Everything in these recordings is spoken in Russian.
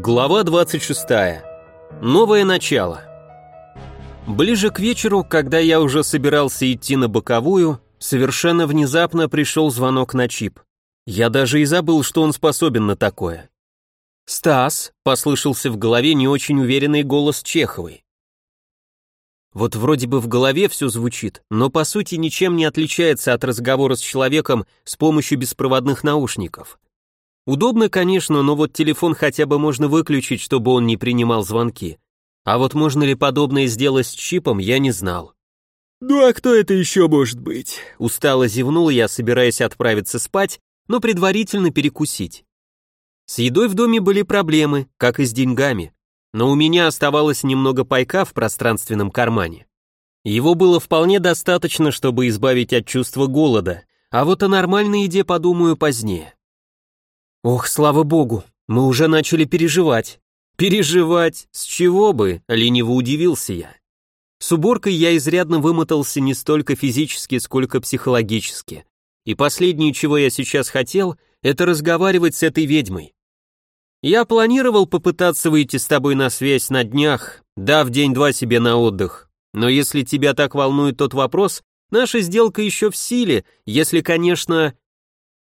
Глава 26. Новое начало. Ближе к вечеру, когда я уже собирался идти на боковую, совершенно внезапно пришел звонок на чип. Я даже и забыл, что он способен на такое. «Стас», — послышался в голове не очень уверенный голос Чеховой. Вот вроде бы в голове все звучит, но по сути ничем не отличается от разговора с человеком с помощью беспроводных наушников. Удобно, конечно, но вот телефон хотя бы можно выключить, чтобы он не принимал звонки. А вот можно ли подобное сделать с чипом, я не знал. «Ну а кто это еще может быть?» Устало зевнул я, собираясь отправиться спать, но предварительно перекусить. С едой в доме были проблемы, как и с деньгами, но у меня оставалось немного пайка в пространственном кармане. Его было вполне достаточно, чтобы избавить от чувства голода, а вот о нормальной еде подумаю позднее. Ох, слава богу, мы уже начали переживать. Переживать? С чего бы? Лениво удивился я. С уборкой я изрядно вымотался не столько физически, сколько психологически. И последнее, чего я сейчас хотел, это разговаривать с этой ведьмой. Я планировал попытаться выйти с тобой на связь на днях, дав день-два себе на отдых. Но если тебя так волнует тот вопрос, наша сделка еще в силе, если, конечно,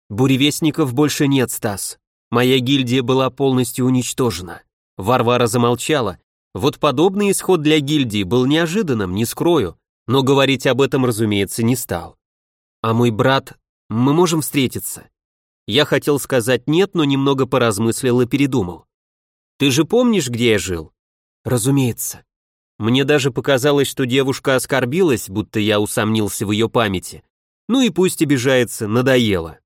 Буревестников больше нет, Стас. Моя гильдия была полностью уничтожена. Варвара замолчала. Вот подобный исход для гильдии был неожиданным, не скрою, но говорить об этом, разумеется, не стал. А мой брат, мы можем встретиться. Я хотел сказать нет, но немного поразмыслил и передумал. Ты же помнишь, где я жил? Разумеется. Мне даже показалось, что девушка оскорбилась, будто я усомнился в ее памяти. Ну и пусть обижается, надоело.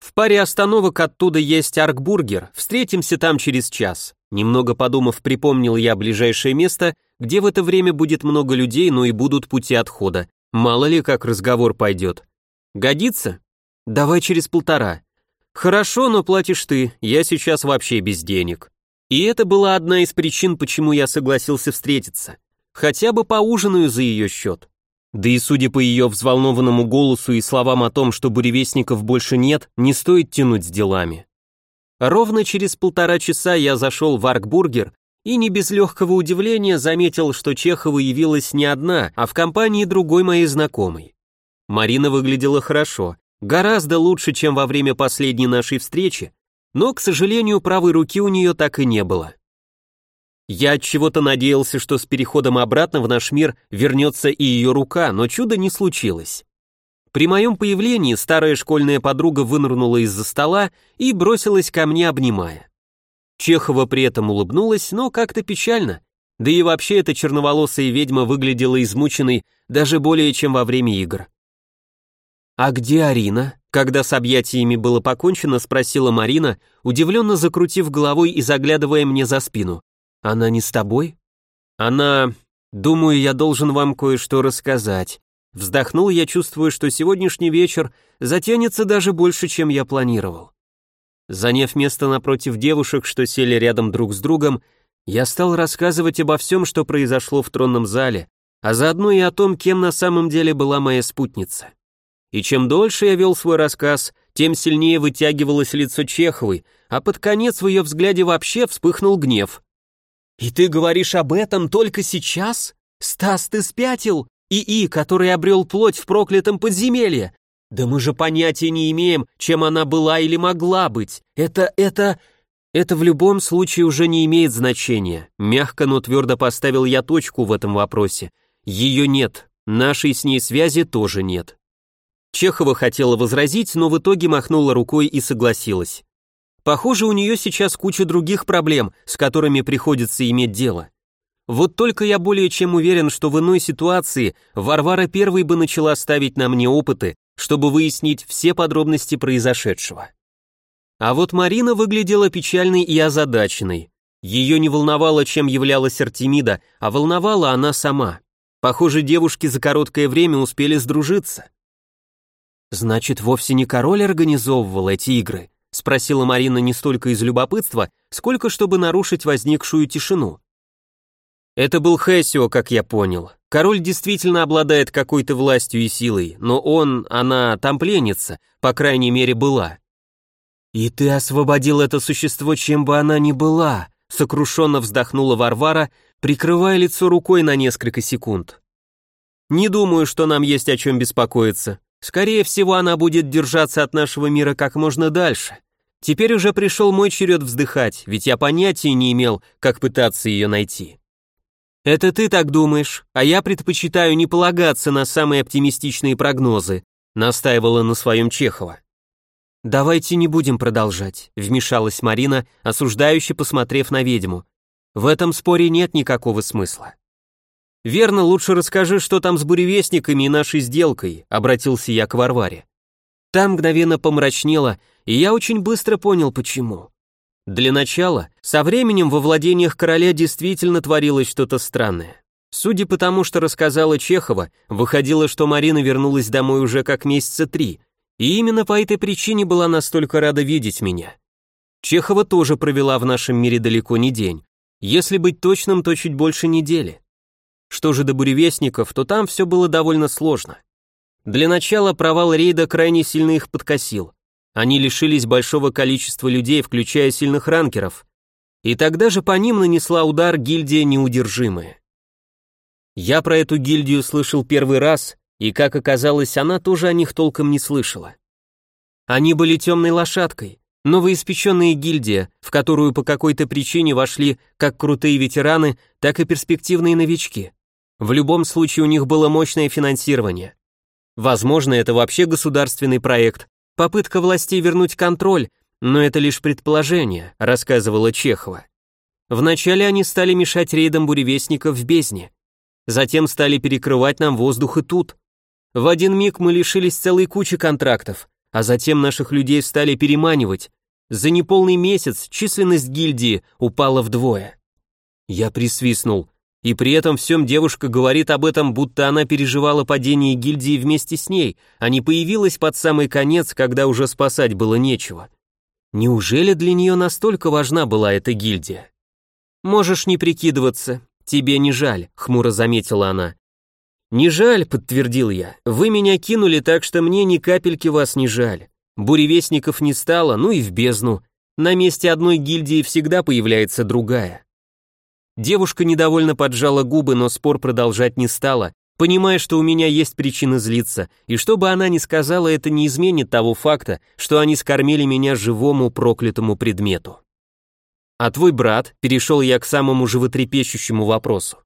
В паре остановок оттуда есть Аркбургер, встретимся там через час. Немного подумав, припомнил я ближайшее место, где в это время будет много людей, но и будут пути отхода. Мало ли, как разговор пойдет. Годится? Давай через полтора. Хорошо, но платишь ты, я сейчас вообще без денег. И это была одна из причин, почему я согласился встретиться. Хотя бы поужинаю за ее счет. Да и судя по ее взволнованному голосу и словам о том, что буревестников больше нет, не стоит тянуть с делами. Ровно через полтора часа я зашел в Аркбургер и не без легкого удивления заметил, что Чехова явилась не одна, а в компании другой моей знакомой. Марина выглядела хорошо, гораздо лучше, чем во время последней нашей встречи, но, к сожалению, правой руки у нее так и не было. Я от чего-то надеялся, что с переходом обратно в наш мир вернется и ее рука, но чуда не случилось. При моем появлении старая школьная подруга вынырнула из-за стола и бросилась ко мне, обнимая. Чехова при этом улыбнулась, но как-то печально. Да и вообще эта черноволосая ведьма выглядела измученной даже более чем во время игр. «А где Арина?» Когда с объятиями было покончено, спросила Марина, удивленно закрутив головой и заглядывая мне за спину. Она не с тобой? Она... Думаю, я должен вам кое-что рассказать. Вздохнул я, чувствую, что сегодняшний вечер затянется даже больше, чем я планировал. Заняв место напротив девушек, что сели рядом друг с другом, я стал рассказывать обо всем, что произошло в тронном зале, а заодно и о том, кем на самом деле была моя спутница. И чем дольше я вел свой рассказ, тем сильнее вытягивалось лицо Чеховой, а под конец в ее взгляде вообще вспыхнул гнев. «И ты говоришь об этом только сейчас? Стас, ты спятил? ИИ, который обрел плоть в проклятом подземелье? Да мы же понятия не имеем, чем она была или могла быть. Это, это... Это в любом случае уже не имеет значения. Мягко, но твердо поставил я точку в этом вопросе. Ее нет. Нашей с ней связи тоже нет. Чехова хотела возразить, но в итоге махнула рукой и согласилась. Похоже, у нее сейчас куча других проблем, с которыми приходится иметь дело. Вот только я более чем уверен, что в иной ситуации Варвара первой бы начала ставить на мне опыты, чтобы выяснить все подробности произошедшего. А вот Марина выглядела печальной и озадаченной. Ее не волновало, чем являлась Артемида, а волновала она сама. Похоже, девушки за короткое время успели сдружиться. Значит, вовсе не король организовывал эти игры, — спросила Марина не столько из любопытства, сколько чтобы нарушить возникшую тишину. Это был Хэсио, как я понял. Король действительно обладает какой-то властью и силой, но он, она там пленница, по крайней мере была. «И ты освободил это существо, чем бы она ни была», сокрушенно вздохнула Варвара, прикрывая лицо рукой на несколько секунд. Не думаю, что нам есть о чем беспокоиться. Скорее всего, она будет держаться от нашего мира как можно дальше. Теперь уже пришел мой черед вздыхать, ведь я понятия не имел, как пытаться ее найти. Это ты так думаешь, а я предпочитаю не полагаться на самые оптимистичные прогнозы, настаивала на своем Чехова. Давайте не будем продолжать, вмешалась Марина, осуждающе посмотрев на ведьму. В этом споре нет никакого смысла. Верно, лучше расскажи, что там с буревестниками и нашей сделкой, обратился я к Варваре. Там мгновенно помрачнело, и я очень быстро понял, почему. Для начала, со временем во владениях короля действительно творилось что-то странное. Судя по тому, что рассказала Чехова, выходило, что Марина вернулась домой уже как месяца три, и именно по этой причине была настолько рада видеть меня. Чехова тоже провела в нашем мире далеко не день. Если быть точным, то чуть больше недели. Что же до буревестников, то там все было довольно сложно. Для начала провал рейда крайне сильно их подкосил. Они лишились большого количества людей, включая сильных ранкеров. И тогда же по ним нанесла удар гильдия неудержимая. Я про эту гильдию слышал первый раз, и, как оказалось, она тоже о них толком не слышала. Они были темной лошадкой, новоиспеченная гильдия, в которую по какой-то причине вошли как крутые ветераны, так и перспективные новички. В любом случае у них было мощное финансирование. Возможно, это вообще государственный проект, попытка властей вернуть контроль, но это лишь предположение, рассказывала Чехова. Вначале они стали мешать рейдам буревестников в бездне. Затем стали перекрывать нам воздух и тут. В один миг мы лишились целой кучи контрактов, а затем наших людей стали переманивать. За неполный месяц численность гильдии упала вдвое. Я присвистнул. И при этом всем девушка говорит об этом, будто она переживала падение гильдии вместе с ней, а не появилась под самый конец, когда уже спасать было нечего. Неужели для нее настолько важна была эта гильдия? «Можешь не прикидываться, тебе не жаль», — хмуро заметила она. «Не жаль», — подтвердил я, — «вы меня кинули так, что мне ни капельки вас не жаль. Буревестников не стало, ну и в бездну. На месте одной гильдии всегда появляется другая». Девушка недовольно поджала губы, но спор продолжать не стала, понимая, что у меня есть причины злиться, и что бы она ни сказала, это не изменит того факта, что они скормили меня живому проклятому предмету. А твой брат, перешел я к самому животрепещущему вопросу.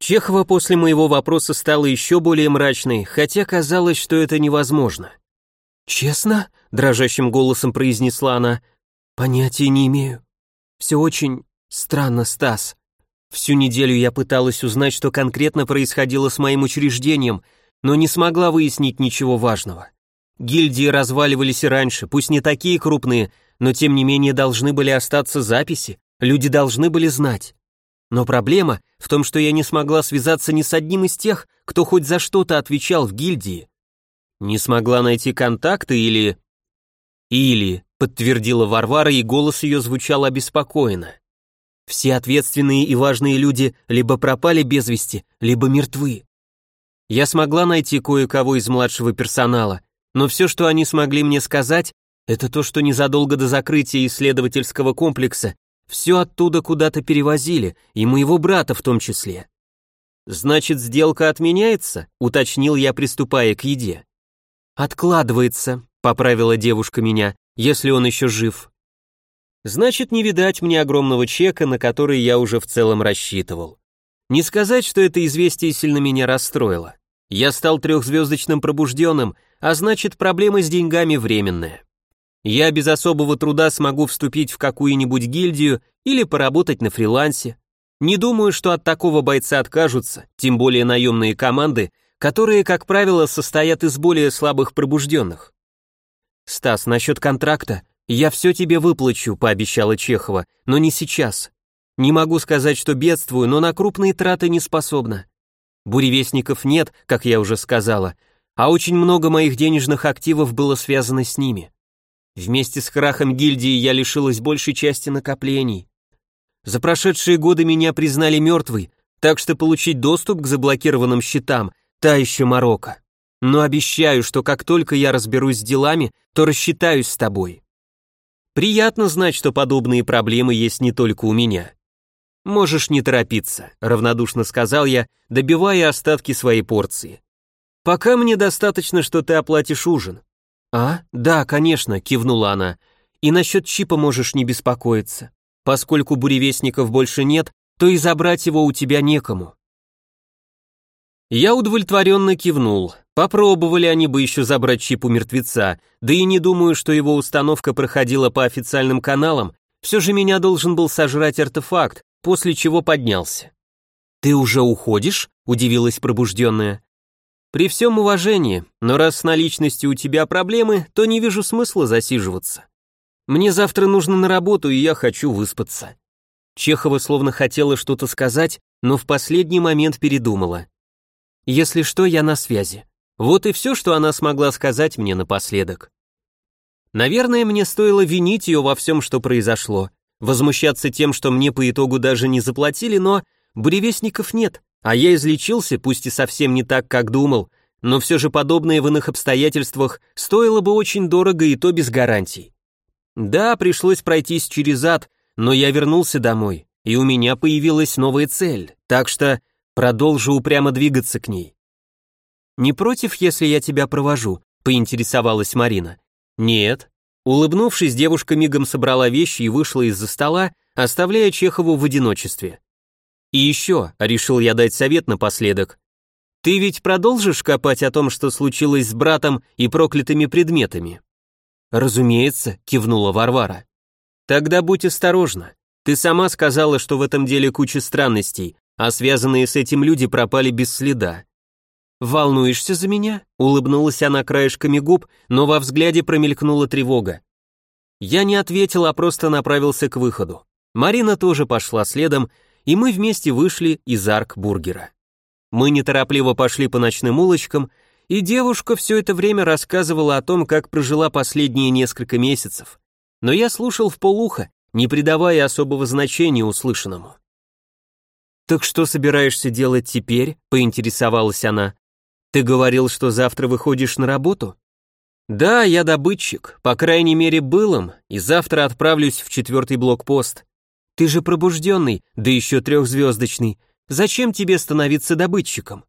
Чехова после моего вопроса стала еще более мрачной, хотя казалось, что это невозможно. «Честно?» — дрожащим голосом произнесла она. «Понятия не имею. Все очень странно, Стас. Всю неделю я пыталась узнать, что конкретно происходило с моим учреждением, но не смогла выяснить ничего важного. Гильдии разваливались и раньше, пусть не такие крупные, но тем не менее должны были остаться записи, люди должны были знать. Но проблема в том, что я не смогла связаться ни с одним из тех, кто хоть за что-то отвечал в гильдии. Не смогла найти контакты или... Или, подтвердила Варвара, и голос ее звучал обеспокоенно. Все ответственные и важные люди либо пропали без вести, либо мертвы. Я смогла найти кое-кого из младшего персонала, но все, что они смогли мне сказать, это то, что незадолго до закрытия исследовательского комплекса все оттуда куда-то перевозили, и моего брата в том числе. «Значит, сделка отменяется?» — уточнил я, приступая к еде. «Откладывается», — поправила девушка меня, — «если он еще жив». Значит, не видать мне огромного чека, на который я уже в целом рассчитывал. Не сказать, что это известие сильно меня расстроило. Я стал трехзвездочным пробужденным, а значит, проблема с деньгами временная. Я без особого труда смогу вступить в какую-нибудь гильдию или поработать на фрилансе. Не думаю, что от такого бойца откажутся, тем более наемные команды, которые, как правило, состоят из более слабых пробужденных. Стас, насчет контракта, «Я все тебе выплачу», — пообещала Чехова, — «но не сейчас. Не могу сказать, что бедствую, но на крупные траты не способна. Буревестников нет, как я уже сказала, а очень много моих денежных активов было связано с ними. Вместе с крахом гильдии я лишилась большей части накоплений. За прошедшие годы меня признали мертвой, так что получить доступ к заблокированным счетам – та еще морока. Но обещаю, что как только я разберусь с делами, то рассчитаюсь с тобой. Приятно знать, что подобные проблемы есть не только у меня. «Можешь не торопиться», — равнодушно сказал я, добивая остатки своей порции. «Пока мне достаточно, что ты оплатишь ужин». «А? Да, конечно», — кивнула она. «И насчет чипа можешь не беспокоиться. Поскольку буревестников больше нет, то и забрать его у тебя некому». Я удовлетворенно кивнул. Попробовали они бы еще забрать чип у мертвеца, да и не думаю, что его установка проходила по официальным каналам, все же меня должен был сожрать артефакт, после чего поднялся. «Ты уже уходишь?» – удивилась пробужденная. «При всем уважении, но раз с наличностью у тебя проблемы, то не вижу смысла засиживаться. Мне завтра нужно на работу, и я хочу выспаться». Чехова словно хотела что-то сказать, но в последний момент передумала. «Если что, я на связи». Вот и все, что она смогла сказать мне напоследок. Наверное, мне стоило винить ее во всем, что произошло, возмущаться тем, что мне по итогу даже не заплатили, но буревестников нет, а я излечился, пусть и совсем не так, как думал, но все же подобное в иных обстоятельствах стоило бы очень дорого и то без гарантий. Да, пришлось пройтись через ад, но я вернулся домой, и у меня появилась новая цель, так что продолжу упрямо двигаться к ней. «Не против, если я тебя провожу?» — поинтересовалась Марина. «Нет», Улыбнувшись, девушка мигом собрала вещи и вышла из-за стола, оставляя Чехову в одиночестве. «И еще», — решил я дать совет напоследок, «ты ведь продолжишь копать о том, что случилось с братом и проклятыми предметами?» «Разумеется», — кивнула Варвара. «Тогда будь осторожна. Ты сама сказала, что в этом деле куча странностей, а связанные с этим люди пропали без следа. «Волнуешься за меня?» — улыбнулась она краешками губ, но во взгляде промелькнула тревога. Я не ответил, а просто направился к выходу. Марина тоже пошла следом, и мы вместе вышли из арк-бургера. Мы неторопливо пошли по ночным улочкам, и девушка все это время рассказывала о том, как прожила последние несколько месяцев. Но я слушал в полухо, не придавая особого значения услышанному. «Так что собираешься делать теперь?» — поинтересовалась она. Ты говорил, что завтра выходишь на работу? Да, я добытчик, по крайней мере был им, и завтра отправлюсь в четвертый блокпост. Ты же пробужденный, да еще трехзвездочный. Зачем тебе становиться добытчиком?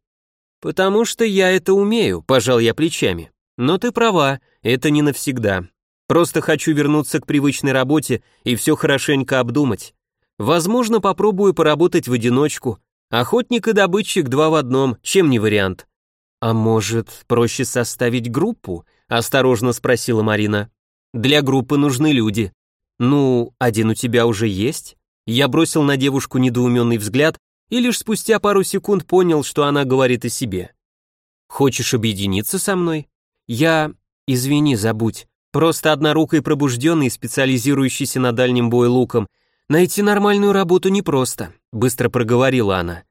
Потому что я это умею, пожал я плечами. Но ты права, это не навсегда. Просто хочу вернуться к привычной работе и все хорошенько обдумать. Возможно, попробую поработать в одиночку. Охотник и добытчик два в одном, чем не вариант. «А может, проще составить группу?» — осторожно спросила Марина. «Для группы нужны люди». «Ну, один у тебя уже есть?» Я бросил на девушку недоуменный взгляд и лишь спустя пару секунд понял, что она говорит о себе. «Хочешь объединиться со мной?» «Я... Извини, забудь. Просто однорукой пробужденный, специализирующийся на дальнем бое луком. Найти нормальную работу непросто», — быстро проговорила она.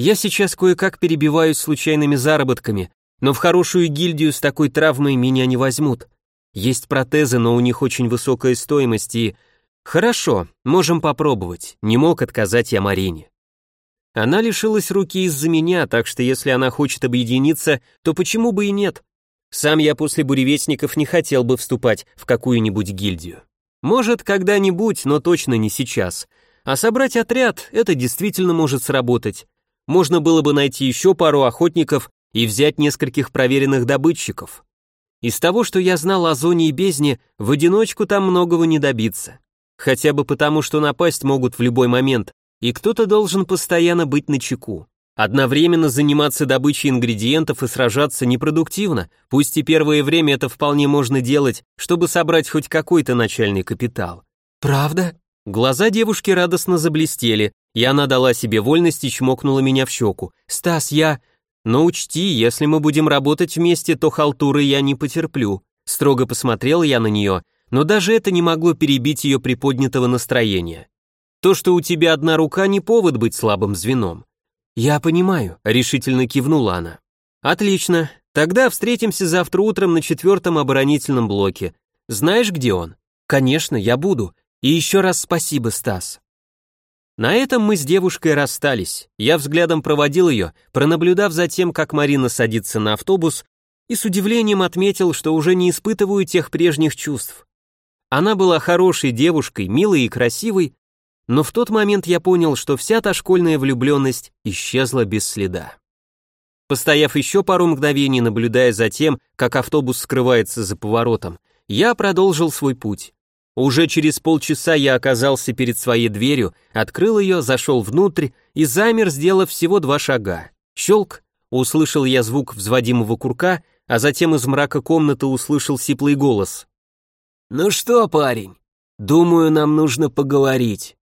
Я сейчас кое-как перебиваюсь случайными заработками, но в хорошую гильдию с такой травмой меня не возьмут. Есть протезы, но у них очень высокая стоимость и... Хорошо, можем попробовать, не мог отказать я Марине. Она лишилась руки из-за меня, так что если она хочет объединиться, то почему бы и нет? Сам я после буревестников не хотел бы вступать в какую-нибудь гильдию. Может, когда-нибудь, но точно не сейчас. А собрать отряд — это действительно может сработать можно было бы найти еще пару охотников и взять нескольких проверенных добытчиков. Из того, что я знал о зоне и бездне, в одиночку там многого не добиться. Хотя бы потому, что напасть могут в любой момент, и кто-то должен постоянно быть на чеку. Одновременно заниматься добычей ингредиентов и сражаться непродуктивно, пусть и первое время это вполне можно делать, чтобы собрать хоть какой-то начальный капитал. «Правда?» Глаза девушки радостно заблестели, и она дала себе вольность и чмокнула меня в щеку. «Стас, я...» «Но учти, если мы будем работать вместе, то халтуры я не потерплю». Строго посмотрел я на нее, но даже это не могло перебить ее приподнятого настроения. То, что у тебя одна рука, не повод быть слабым звеном. «Я понимаю», — решительно кивнула она. «Отлично. Тогда встретимся завтра утром на четвертом оборонительном блоке. Знаешь, где он?» «Конечно, я буду. И еще раз спасибо, Стас». На этом мы с девушкой расстались. Я взглядом проводил ее, пронаблюдав за тем, как Марина садится на автобус, и с удивлением отметил, что уже не испытываю тех прежних чувств. Она была хорошей девушкой, милой и красивой, но в тот момент я понял, что вся та школьная влюбленность исчезла без следа. Постояв еще пару мгновений, наблюдая за тем, как автобус скрывается за поворотом, я продолжил свой путь. Уже через полчаса я оказался перед своей дверью, открыл ее, зашел внутрь и замер, сделав всего два шага. Щелк, услышал я звук взводимого курка, а затем из мрака комнаты услышал сиплый голос. «Ну что, парень, думаю, нам нужно поговорить».